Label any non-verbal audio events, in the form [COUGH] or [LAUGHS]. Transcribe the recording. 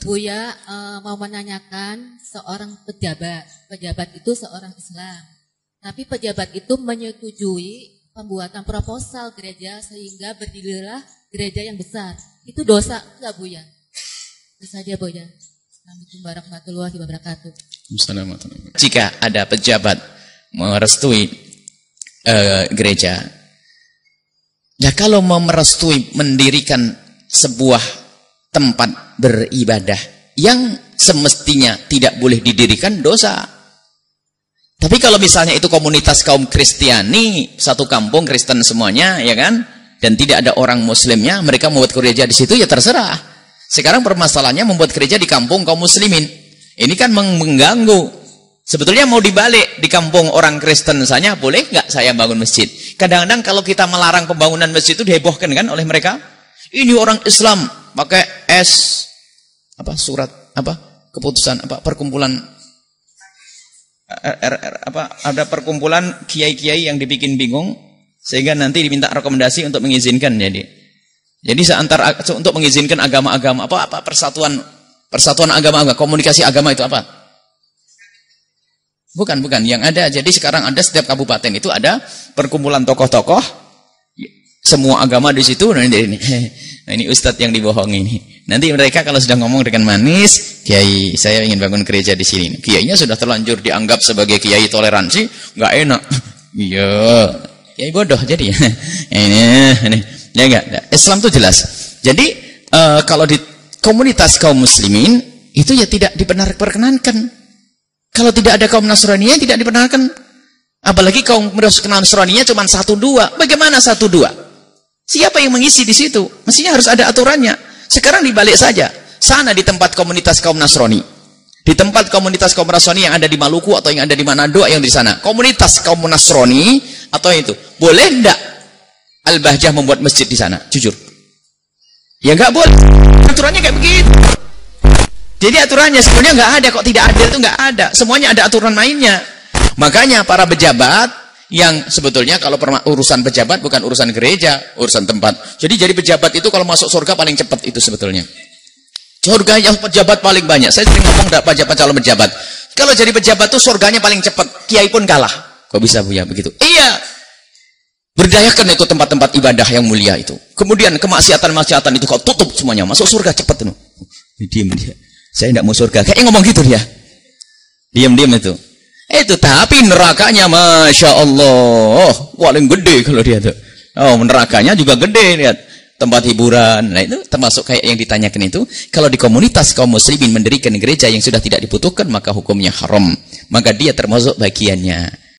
Buya uh, mau menanyakan seorang pejabat. Pejabat itu seorang Islam. Tapi pejabat itu menyetujui pembuatan proposal gereja sehingga berdirilah gereja yang besar. Itu dosa enggak Buya? Itu saja Buya. Assalamualaikum warahmatullahi wabarakatuh. Jika ada pejabat merestui uh, gereja, ya kalau mau merestui mendirikan sebuah tempat beribadah yang semestinya tidak boleh didirikan dosa. Tapi kalau misalnya itu komunitas kaum Kristiani, satu kampung Kristen semuanya, ya kan? Dan tidak ada orang muslimnya, mereka membuat gereja di situ ya terserah. Sekarang permasalahannya membuat gereja di kampung kaum muslimin. Ini kan mengganggu. Sebetulnya mau dibalik di kampung orang Kristen saja boleh nggak saya bangun masjid? Kadang-kadang kalau kita melarang pembangunan masjid itu dihebohkan kan oleh mereka. Ini orang Islam pakai es apa surat apa keputusan apa perkumpulan er, er, er, apa ada perkumpulan kiai-kiai yang dibikin bingung sehingga nanti diminta rekomendasi untuk mengizinkan jadi. Jadi seantar untuk mengizinkan agama-agama apa apa persatuan persatuan agama-agama komunikasi agama itu apa? Bukan bukan yang ada. Jadi sekarang ada setiap kabupaten itu ada perkumpulan tokoh-tokoh semua agama di situ nah ini [LAUGHS] Nah, ini ustadz yang dibohongi ini. Nanti mereka kalau sudah ngomong dengan manis, kiai saya ingin bangun gereja di sini. Kiainya sudah terlanjur dianggap sebagai kiai toleransi, nggak enak. [LAUGHS] Iya, kiai bodoh jadi. [LAUGHS] ini, ini. Ya enggak, Islam itu jelas. Jadi uh, kalau di komunitas kaum muslimin itu ya tidak diperkenankan. Kalau tidak ada kaum Nasrani tidak diperkenankan. Apalagi kaum Nasrani cuma satu dua. Bagaimana satu dua? Siapa yang mengisi di situ? Mestinya harus ada aturannya. Sekarang dibalik saja. Sana di tempat komunitas kaum Nasrani. Di tempat komunitas kaum Nasrani yang ada di Maluku atau yang ada di Manado yang di sana. Komunitas kaum Nasrani atau itu. Boleh enggak Al-Bahjah membuat masjid di sana? Jujur. Ya enggak boleh. Aturannya kayak begitu. Jadi aturannya sebenarnya enggak ada kok tidak adil itu enggak ada. Semuanya ada aturan mainnya. Makanya para pejabat yang sebetulnya kalau urusan pejabat bukan urusan gereja, urusan tempat. Jadi jadi pejabat itu kalau masuk surga paling cepat itu sebetulnya. Surga yang pejabat paling banyak. Saya sering ngomong enggak pejabat calon pejabat. Kalau jadi pejabat tuh surganya paling cepat, kiai pun kalah. Kok bisa Bu ya begitu? Iya. Berdayakan itu tempat-tempat ibadah yang mulia itu. Kemudian kemaksiatan-maksiatan itu kau tutup semuanya. Masuk surga cepat itu. Diam dia. Saya tidak mau surga. Kayaknya ngomong gitu dia. Diam-diam itu. Itu tapi nerakanya Masya Allah paling gede kalau dia tuh. Oh nerakanya juga gede lihat tempat hiburan. Nah itu termasuk kayak yang ditanyakan itu. Kalau di komunitas kaum muslimin mendirikan gereja yang sudah tidak dibutuhkan maka hukumnya haram. Maka dia termasuk bagiannya.